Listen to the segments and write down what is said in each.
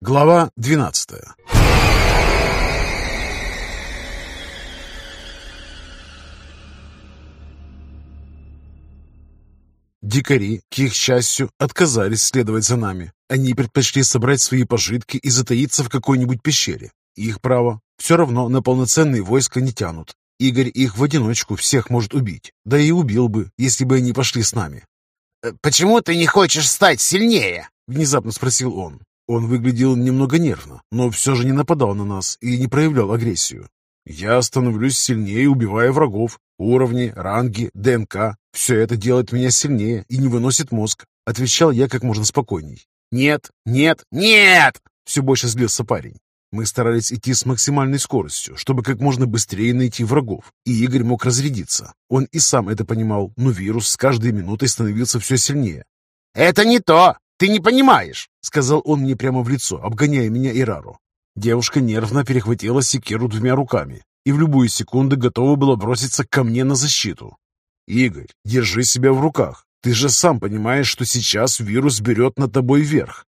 Глава 12 Дикари, к их счастью, отказались следовать за нами. Они предпочли собрать свои пожитки и затаиться в какой-нибудь пещере. Их право. Все равно на полноценные войска не тянут. Игорь их в одиночку всех может убить. Да и убил бы, если бы они пошли с нами. «Э, «Почему ты не хочешь стать сильнее?» — внезапно спросил он. Он выглядел немного нервно, но все же не нападал на нас и не проявлял агрессию. Я становлюсь сильнее, убивая врагов. Уровни, ранги, ДНК — все это делает меня сильнее и не выносит мозг. Отвечал я как можно спокойней. «Нет, нет, нет!» Все больше злился парень. Мы старались идти с максимальной скоростью, чтобы как можно быстрее найти врагов, и Игорь мог разрядиться. Он и сам это понимал, но вирус с каждой минутой становился все сильнее. «Это не то! Ты не понимаешь!» — сказал он мне прямо в лицо, обгоняя меня и Рару. Девушка нервно перехватила секиру двумя руками и в любую секунду готова была броситься ко мне на защиту. «Игорь, держи себя в руках. Ты же сам понимаешь, что сейчас вирус берет над тобой верх».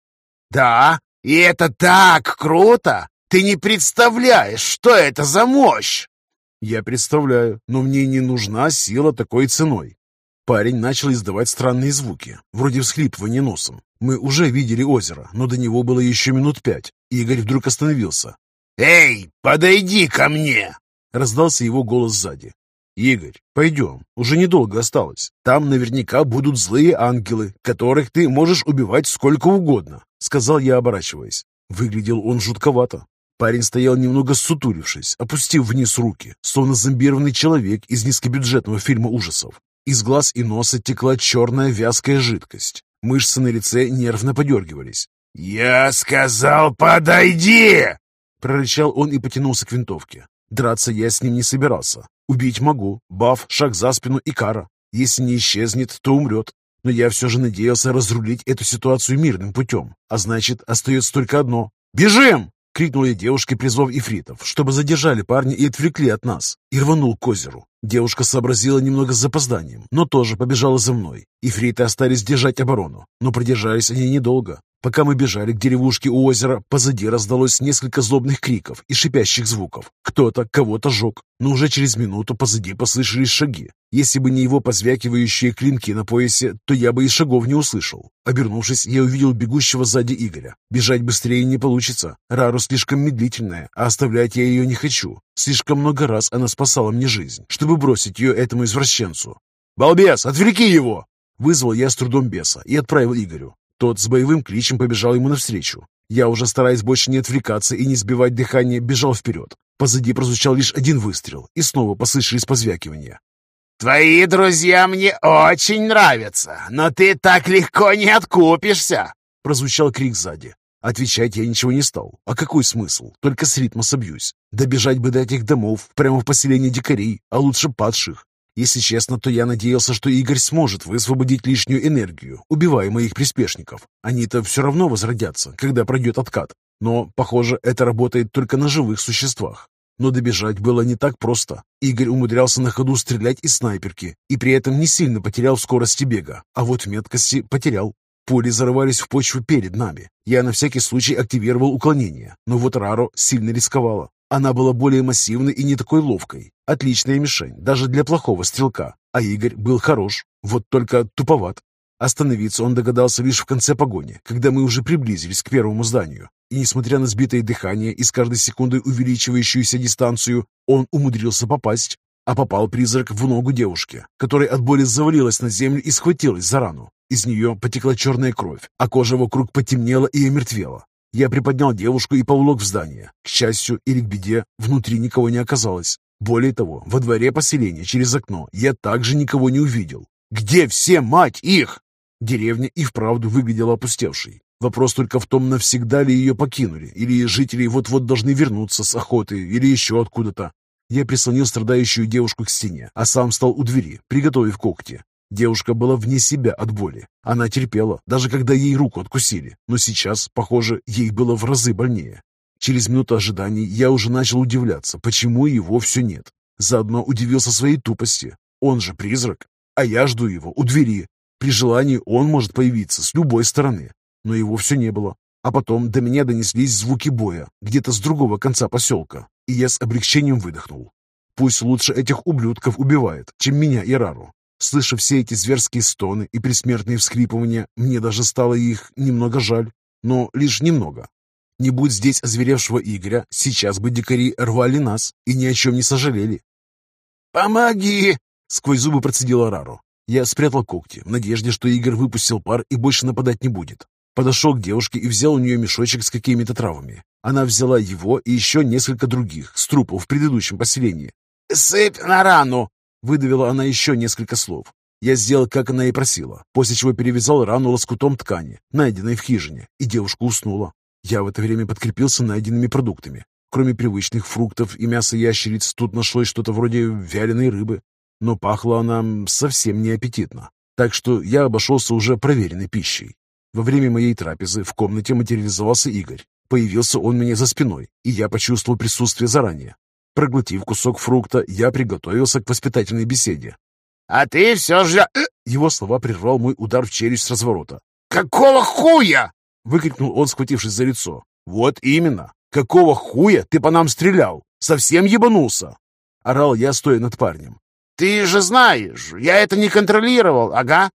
«Да, и это так круто! Ты не представляешь, что это за мощь!» «Я представляю, но мне не нужна сила такой ценой. Парень начал издавать странные звуки, вроде всхлипывания носом. Мы уже видели озеро, но до него было еще минут пять. Игорь вдруг остановился. «Эй, подойди ко мне!» Раздался его голос сзади. «Игорь, пойдем, уже недолго осталось. Там наверняка будут злые ангелы, которых ты можешь убивать сколько угодно», сказал я, оборачиваясь. Выглядел он жутковато. Парень стоял немного сутулившись, опустив вниз руки, словно зомбированный человек из низкобюджетного фильма ужасов. Из глаз и носа текла черная вязкая жидкость. Мышцы на лице нервно подергивались. «Я сказал, подойди!» Прорычал он и потянулся к винтовке. Драться я с ним не собирался. Убить могу. Баф, шаг за спину и кара. Если не исчезнет, то умрет. Но я все же надеялся разрулить эту ситуацию мирным путем. А значит, остается только одно. «Бежим!» — крикнул я девушке, призвав ифритов, чтобы задержали парня и отвлекли от нас. И рванул к озеру. Девушка сообразила немного с запозданием, но тоже побежала за мной. Ифриты остались держать оборону, но продержались они недолго. Пока мы бежали к деревушке у озера, позади раздалось несколько злобных криков и шипящих звуков. Кто-то кого-то жег, но уже через минуту позади послышались шаги. Если бы не его позвякивающие клинки на поясе, то я бы и шагов не услышал. Обернувшись, я увидел бегущего сзади Игоря. Бежать быстрее не получится. Рару слишком медлительная, а оставлять я ее не хочу. Слишком много раз она спасала мне жизнь, чтобы бросить ее этому извращенцу. «Балбес, отвлеки его!» Вызвал я с трудом беса и отправил Игорю. Тот с боевым кличем побежал ему навстречу. Я уже, стараясь больше не отвлекаться и не сбивать дыхание, бежал вперед. Позади прозвучал лишь один выстрел, и снова послышались позвякивания. «Твои друзья мне очень нравятся, но ты так легко не откупишься!» Прозвучал крик сзади. Отвечать я ничего не стал. А какой смысл? Только с ритма собьюсь. Добежать бы до этих домов, прямо в поселение дикарей, а лучше падших. Если честно, то я надеялся, что Игорь сможет высвободить лишнюю энергию, убивая моих приспешников. Они-то все равно возродятся, когда пройдет откат. Но, похоже, это работает только на живых существах. Но добежать было не так просто. Игорь умудрялся на ходу стрелять из снайперки и при этом не сильно потерял в скорости бега, а вот меткости потерял. Пули зарывались в почву перед нами. Я на всякий случай активировал уклонение, но вот Раро сильно рисковала. Она была более массивной и не такой ловкой. Отличная мишень, даже для плохого стрелка. А Игорь был хорош, вот только туповат. Остановиться он догадался лишь в конце погони, когда мы уже приблизились к первому зданию. И несмотря на сбитое дыхание и с каждой секундой увеличивающуюся дистанцию, он умудрился попасть. А попал призрак в ногу девушки, которая от боли завалилась на землю и схватилась за рану. Из нее потекла черная кровь, а кожа вокруг потемнела и омертвела. Я приподнял девушку и поволок в здание. К счастью или к беде, внутри никого не оказалось. Более того, во дворе поселения через окно я также никого не увидел. Где все, мать их? Деревня и вправду выглядела опустевшей. Вопрос только в том, навсегда ли ее покинули, или жители вот-вот должны вернуться с охоты, или еще откуда-то. Я прислонил страдающую девушку к стене, а сам стал у двери, приготовив когти. Девушка была вне себя от боли. Она терпела, даже когда ей руку откусили. Но сейчас, похоже, ей было в разы больнее. Через минуту ожиданий я уже начал удивляться, почему его все нет. Заодно удивился своей тупости. Он же призрак, а я жду его у двери. При желании он может появиться с любой стороны. Но его все не было. А потом до меня донеслись звуки боя, где-то с другого конца поселка, и я с облегчением выдохнул. Пусть лучше этих ублюдков убивает, чем меня и Рару. Слыша все эти зверские стоны и предсмертные всхлипывания, мне даже стало их немного жаль, но лишь немного. Не будь здесь озверевшего Игоря, сейчас бы дикари рвали нас и ни о чем не сожалели. «Помоги!» — сквозь зубы процедила Рару. Я спрятал когти, в надежде, что Игорь выпустил пар и больше нападать не будет. Подошел к девушке и взял у нее мешочек с какими-то травами. Она взяла его и еще несколько других, с трупов в предыдущем поселении. «Сыпь на рану!» Выдавила она еще несколько слов. Я сделал, как она и просила, после чего перевязал рану лоскутом ткани, найденной в хижине, и девушка уснула. Я в это время подкрепился найденными продуктами. Кроме привычных фруктов и мяса ящериц, тут нашлось что-то вроде вяленой рыбы. Но пахла она совсем не аппетитно. Так что я обошелся уже проверенной пищей. Во время моей трапезы в комнате материализовался Игорь. Появился он мне за спиной, и я почувствовал присутствие заранее. Проглотив кусок фрукта, я приготовился к воспитательной беседе. «А ты все же...» Его слова прервал мой удар в челюсть с разворота. «Какого хуя?» — выкрикнул он, схватившись за лицо. «Вот именно! Какого хуя ты по нам стрелял? Совсем ебанулся?» Орал я, стоя над парнем. «Ты же знаешь, я это не контролировал, ага?»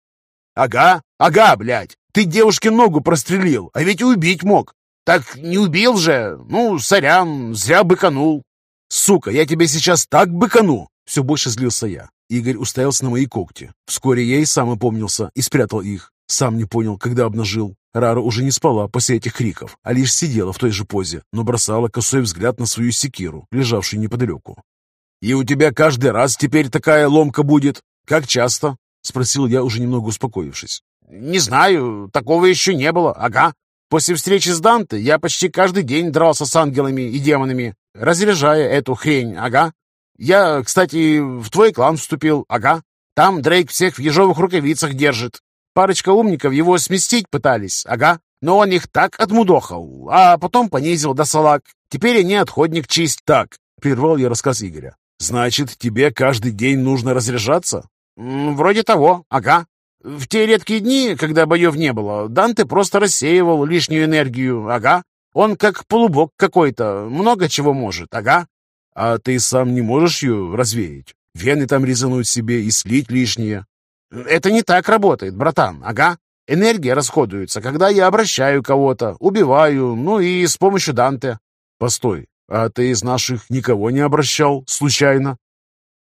«Ага, ага, блядь! Ты девушке ногу прострелил, а ведь убить мог. Так не убил же. Ну, сорян, зря быканул. Сука, я тебе сейчас так быкану. Все больше злился я. Игорь уставился на мои когти. Вскоре я и сам опомнился и спрятал их. Сам не понял, когда обнажил. Рара уже не спала после этих криков, а лишь сидела в той же позе, но бросала косой взгляд на свою секиру, лежавшую неподалеку. «И у тебя каждый раз теперь такая ломка будет? Как часто?» — спросил я, уже немного успокоившись. «Не знаю, такого еще не было, ага. После встречи с Данте я почти каждый день дрался с ангелами и демонами, разряжая эту хрень, ага. Я, кстати, в твой клан вступил, ага. Там Дрейк всех в ежовых рукавицах держит. Парочка умников его сместить пытались, ага. Но он их так отмудохал, а потом понизил до салак. Теперь они отходник чисть. Так, прервал я рассказ Игоря. Значит, тебе каждый день нужно разряжаться? Вроде того, ага. В те редкие дни, когда боев не было, Данте просто рассеивал лишнюю энергию, ага. Он как полубог какой-то, много чего может, ага. А ты сам не можешь ее развеять? Вены там резануть себе и слить лишнее. Это не так работает, братан, ага. Энергия расходуется, когда я обращаю кого-то, убиваю, ну и с помощью Данте. Постой, а ты из наших никого не обращал, случайно?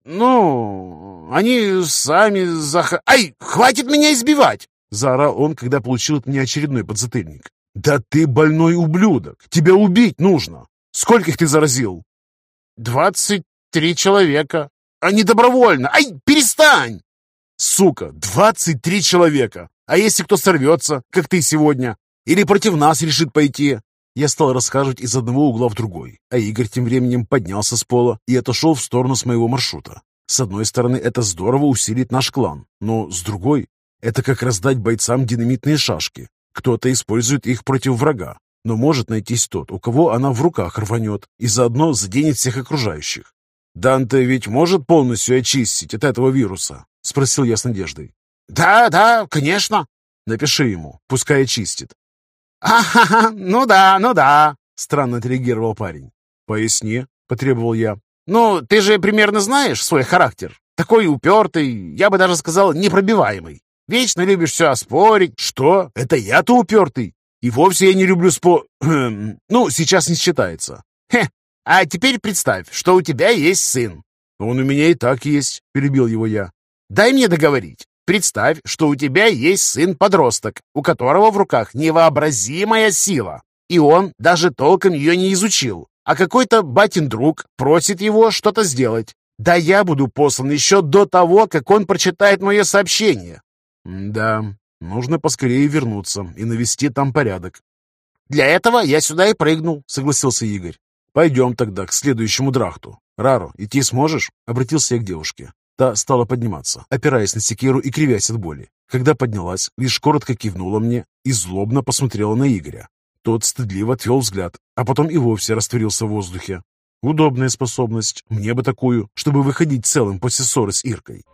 «Ну, они сами зах... Ай, хватит меня избивать!» Заорал он, когда получил от меня очередной подзатыльник. «Да ты больной ублюдок! Тебя убить нужно! Сколько их ты заразил?» «Двадцать три человека. Они добровольно! Ай, перестань!» «Сука, двадцать три человека! А если кто сорвется, как ты сегодня? Или против нас решит пойти? Я стал рассказывать из одного угла в другой, а Игорь тем временем поднялся с пола и отошел в сторону с моего маршрута. С одной стороны, это здорово усилит наш клан, но с другой, это как раздать бойцам динамитные шашки. Кто-то использует их против врага, но может найтись тот, у кого она в руках рванет и заодно заденет всех окружающих. «Данте ведь может полностью очистить от этого вируса?» — спросил я с надеждой. «Да, да, конечно». «Напиши ему, пускай очистит. «Ага, ну да, ну да», — странно отреагировал парень. «Поясни», — потребовал я. «Ну, ты же примерно знаешь свой характер. Такой упертый, я бы даже сказал, непробиваемый. Вечно любишь все оспорить». «Что? Это я-то упертый? И вовсе я не люблю спо... ну, сейчас не считается». «Хе, а теперь представь, что у тебя есть сын». «Он у меня и так есть», — перебил его я. «Дай мне договорить. Представь, что у тебя есть сын-подросток, у которого в руках невообразимая сила, и он даже толком ее не изучил, а какой-то батин друг просит его что-то сделать. Да я буду послан еще до того, как он прочитает мое сообщение. Да, нужно поскорее вернуться и навести там порядок. Для этого я сюда и прыгнул, согласился Игорь. Пойдем тогда к следующему драхту. Раро, идти сможешь? Обратился я к девушке. Та стала подниматься, опираясь на секиру и кривясь от боли. Когда поднялась, лишь коротко кивнула мне и злобно посмотрела на Игоря. Тот стыдливо отвел взгляд, а потом и вовсе растворился в воздухе. Удобная способность, мне бы такую, чтобы выходить целым после ссоры с Иркой.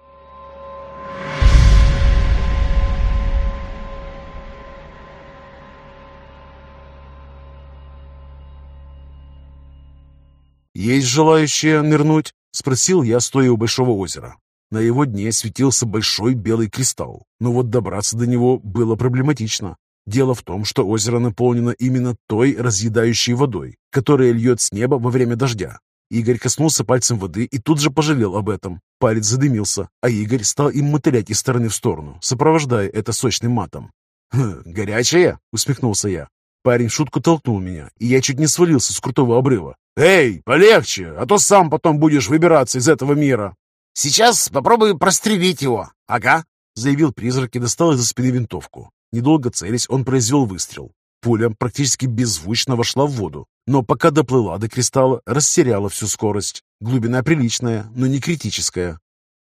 «Есть желающие нырнуть?» — спросил я, стоя у большого озера. На его дне светился большой белый кристалл, но вот добраться до него было проблематично. Дело в том, что озеро наполнено именно той разъедающей водой, которая льет с неба во время дождя. Игорь коснулся пальцем воды и тут же пожалел об этом. Палец задымился, а Игорь стал им мотылять из стороны в сторону, сопровождая это сочным матом. «Хм, «Горячая?» — усмехнулся я. Парень в шутку толкнул меня, и я чуть не свалился с крутого обрыва. «Эй, полегче, а то сам потом будешь выбираться из этого мира!» «Сейчас попробую прострелить его!» «Ага!» — заявил призрак и достал из-за спины винтовку. Недолго целясь, он произвел выстрел. Пуля практически беззвучно вошла в воду, но пока доплыла до кристалла, растеряла всю скорость. Глубина приличная, но не критическая.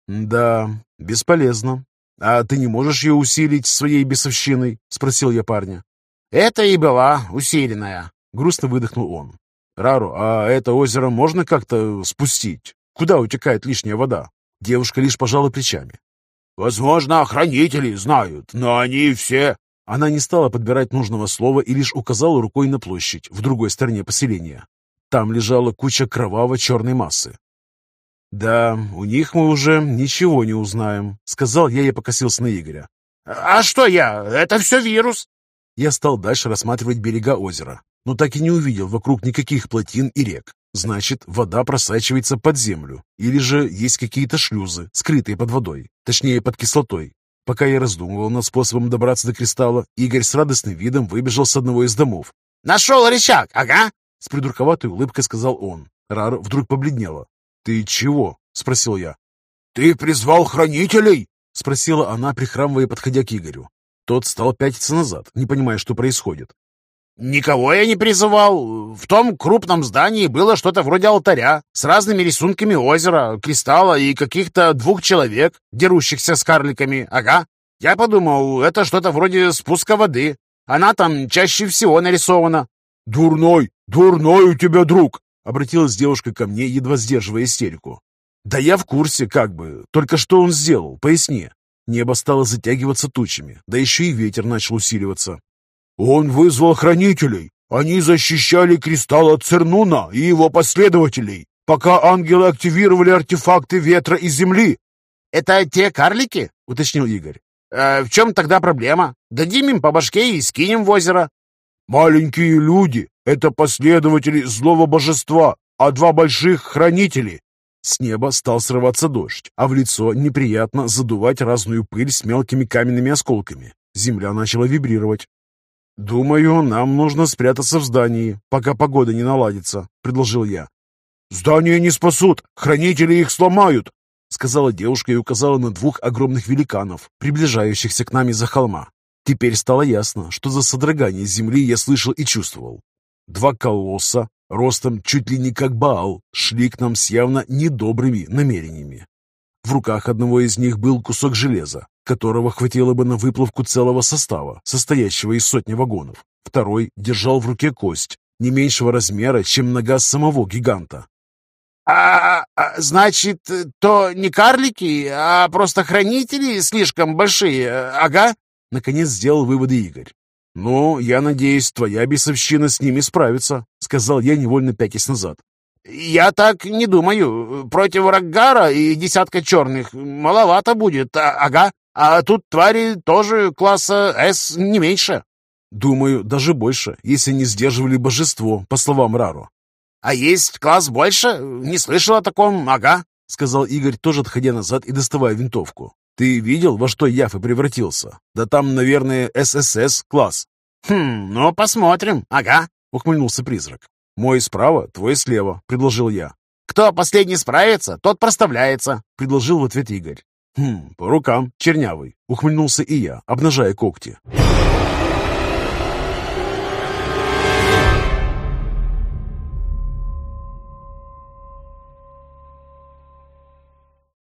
«Да, бесполезно. А ты не можешь ее усилить своей бесовщиной?» — спросил я парня. «Это и была усиленная», — грустно выдохнул он. «Рару, а это озеро можно как-то спустить? Куда утекает лишняя вода?» Девушка лишь пожала плечами. «Возможно, охранители знают, но они все...» Она не стала подбирать нужного слова и лишь указала рукой на площадь в другой стороне поселения. Там лежала куча кроваво-черной массы. «Да, у них мы уже ничего не узнаем», — сказал я и покосился на Игоря. «А что я? Это все вирус!» Я стал дальше рассматривать берега озера, но так и не увидел вокруг никаких плотин и рек. Значит, вода просачивается под землю, или же есть какие-то шлюзы, скрытые под водой, точнее под кислотой. Пока я раздумывал над способом добраться до кристалла, Игорь с радостным видом выбежал с одного из домов. «Нашел рычаг, ага!» С придурковатой улыбкой сказал он. Рара вдруг побледнела. «Ты чего?» — спросил я. «Ты призвал хранителей?» — спросила она, прихрамывая, подходя к Игорю. Тот стал пятиться назад, не понимая, что происходит. «Никого я не призывал. В том крупном здании было что-то вроде алтаря с разными рисунками озера, кристалла и каких-то двух человек, дерущихся с карликами. Ага. Я подумал, это что-то вроде спуска воды. Она там чаще всего нарисована». «Дурной, дурной у тебя друг!» — обратилась девушка ко мне, едва сдерживая истерику. «Да я в курсе, как бы. Только что он сделал? Поясни». Небо стало затягиваться тучами, да еще и ветер начал усиливаться. Он вызвал хранителей. Они защищали кристалл от Цернуна и его последователей, пока ангелы активировали артефакты ветра и земли. «Это те карлики?» — уточнил Игорь. «Э, «В чем тогда проблема? Дадим им по башке и скинем в озеро». «Маленькие люди — это последователи злого божества, а два больших — хранители». С неба стал срываться дождь, а в лицо неприятно задувать разную пыль с мелкими каменными осколками. Земля начала вибрировать. «Думаю, нам нужно спрятаться в здании, пока погода не наладится», — предложил я. «Здания не спасут, хранители их сломают», — сказала девушка и указала на двух огромных великанов, приближающихся к нам из-за холма. Теперь стало ясно, что за содрогание земли я слышал и чувствовал. Два колосса, ростом чуть ли не как Баал, шли к нам с явно недобрыми намерениями. В руках одного из них был кусок железа, которого хватило бы на выплавку целого состава, состоящего из сотни вагонов. Второй держал в руке кость, не меньшего размера, чем нога самого гиганта. «А, а значит, то не карлики, а просто хранители слишком большие, ага?» Наконец сделал выводы Игорь. «Ну, я надеюсь, твоя бесовщина с ними справится», — сказал я, невольно пятясь назад. «Я так не думаю. Против Раггара и десятка черных маловато будет, а, ага. А тут твари тоже класса С не меньше. Думаю, даже больше, если не сдерживали божество, по словам Рару. А есть класс больше? Не слышал о таком, ага, сказал Игорь, тоже отходя назад и доставая винтовку. Ты видел, во что Яфы превратился? Да там, наверное, ССС класс. Хм, ну посмотрим, ага, ухмыльнулся призрак. Мой справа, твой слева, предложил я. Кто последний справится, тот проставляется, предложил в ответ Игорь. «Хм, по рукам, чернявый», — ухмыльнулся и я, обнажая когти.